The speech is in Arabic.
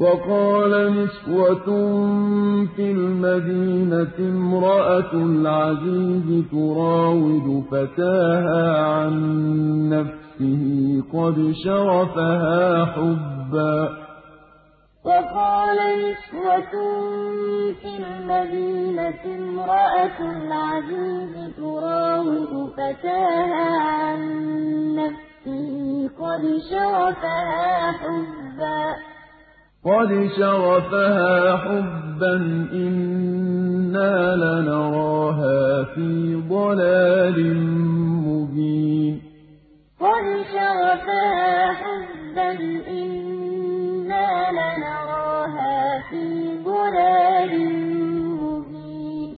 وَقَالَ نِسْوَةٌ فِي الْمَدِينَةِ امْرَأَتُ الْعَزِيزِ تُرَاوِدُ فَتَاهَا عَن نَّفْسِهِ ۖ قَدْ شَغَفَهَا حُبًّا ۖ. وَقَالَ نِسْوَةٌ فِي الْمَدِينَةِ الْعَزِيزِ تُرَاوِدُ فَتَاهَا عَن نَّفْسِهِ ۖ قَدْ حُبًّا. قَدْ شَغَفَهَا حُبًّا إِنَّا لَنَرَاهَا فِي ضَلَالٍ مُّبِينٍ قَدْ شَغَفَهَا حُبًّا إِنَّا لَنَرَاهَا فِي ضَلَالٍ مُّبِينٍ